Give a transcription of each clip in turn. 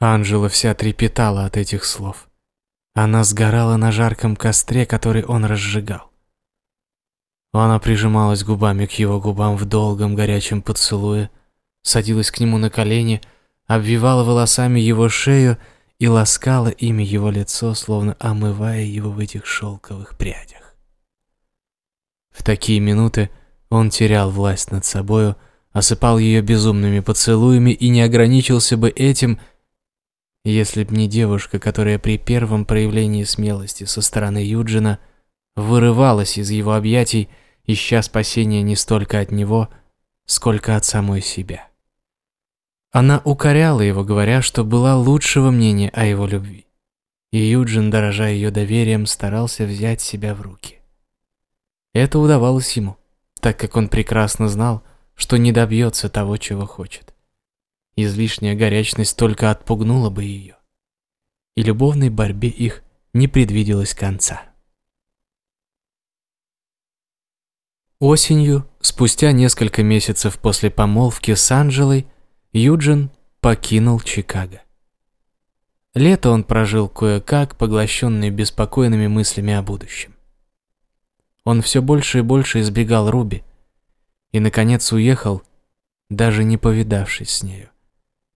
Анжела вся трепетала от этих слов. Она сгорала на жарком костре, который он разжигал. Она прижималась губами к его губам в долгом горячем поцелуе, садилась к нему на колени, обвивала волосами его шею и ласкала ими его лицо, словно омывая его в этих шелковых прядях. В такие минуты он терял власть над собою, осыпал ее безумными поцелуями и не ограничился бы этим, если б не девушка, которая при первом проявлении смелости со стороны Юджина вырывалась из его объятий, ища спасения не столько от него, сколько от самой себя. Она укоряла его, говоря, что была лучшего мнения о его любви. И Юджин, дорожа ее доверием, старался взять себя в руки. Это удавалось ему, так как он прекрасно знал, что не добьется того, чего хочет. Излишняя горячность только отпугнула бы ее. И любовной борьбе их не предвиделось конца. Осенью, спустя несколько месяцев после помолвки с Анжелой, Юджин покинул Чикаго. Лето он прожил кое-как, поглощенный беспокойными мыслями о будущем. Он все больше и больше избегал Руби и, наконец, уехал, даже не повидавшись с нею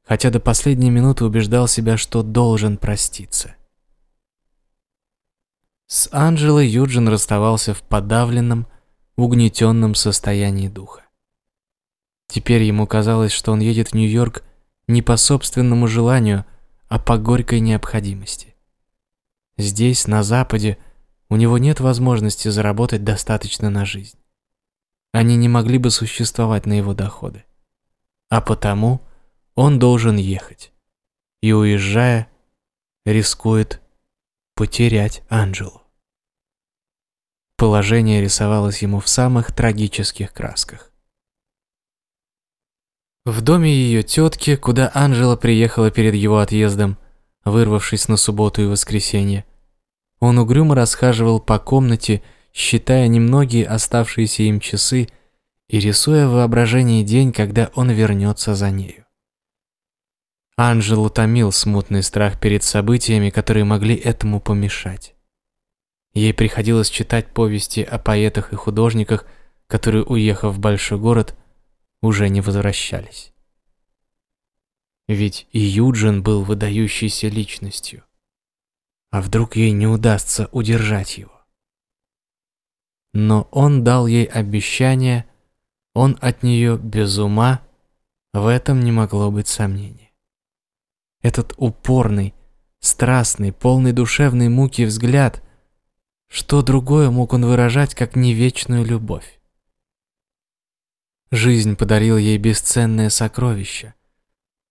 хотя до последней минуты убеждал себя, что должен проститься. С Анджелой Юджин расставался в подавленном, угнетенном состоянии духа. Теперь ему казалось, что он едет в Нью-Йорк не по собственному желанию, а по горькой необходимости. Здесь, на Западе, у него нет возможности заработать достаточно на жизнь. Они не могли бы существовать на его доходы. А потому он должен ехать. И уезжая, рискует потерять Анджелу. Положение рисовалось ему в самых трагических красках. В доме ее тетки, куда Анджела приехала перед его отъездом, вырвавшись на субботу и воскресенье, он угрюмо расхаживал по комнате, считая немногие оставшиеся им часы и рисуя в воображении день, когда он вернется за нею. Анжел томил смутный страх перед событиями, которые могли этому помешать. Ей приходилось читать повести о поэтах и художниках, которые, уехав в большой город, уже не возвращались. Ведь и Юджин был выдающейся личностью. А вдруг ей не удастся удержать его? Но он дал ей обещание, он от нее без ума, в этом не могло быть сомнений. Этот упорный, страстный, полный душевной муки взгляд, что другое мог он выражать, как не вечную любовь? Жизнь подарила ей бесценное сокровище,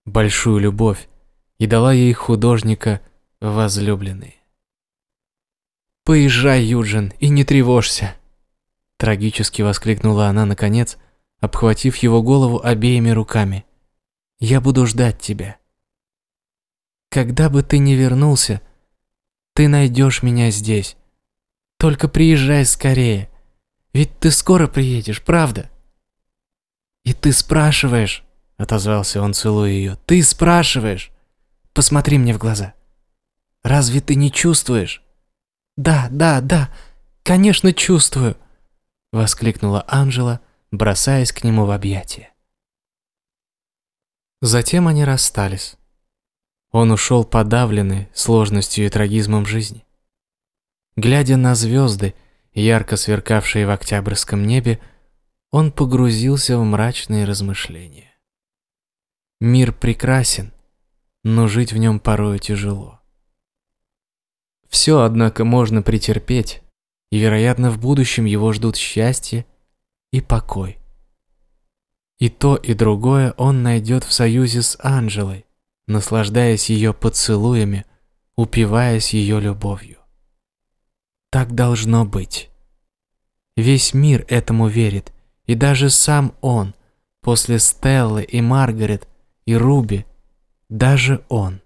большую любовь, и дала ей художника возлюбленный. «Поезжай, Юджин, и не тревожься!» Трагически воскликнула она наконец, обхватив его голову обеими руками. «Я буду ждать тебя. Когда бы ты ни вернулся, ты найдешь меня здесь. Только приезжай скорее, ведь ты скоро приедешь, правда? И ты спрашиваешь, отозвался он, целуя ее, ты спрашиваешь. Посмотри мне в глаза. Разве ты не чувствуешь? Да, да, да, конечно чувствую, воскликнула Анжела, бросаясь к нему в объятия. Затем они расстались. Он ушел подавленный сложностью и трагизмом жизни. Глядя на звезды, ярко сверкавшие в октябрьском небе, он погрузился в мрачные размышления. Мир прекрасен, но жить в нем порою тяжело. Все, однако, можно претерпеть, и, вероятно, в будущем его ждут счастье и покой. И то, и другое он найдет в союзе с Анжелой, наслаждаясь ее поцелуями, упиваясь ее любовью. Так должно быть. Весь мир этому верит, и даже сам он, после Стеллы и Маргарет и Руби, даже он.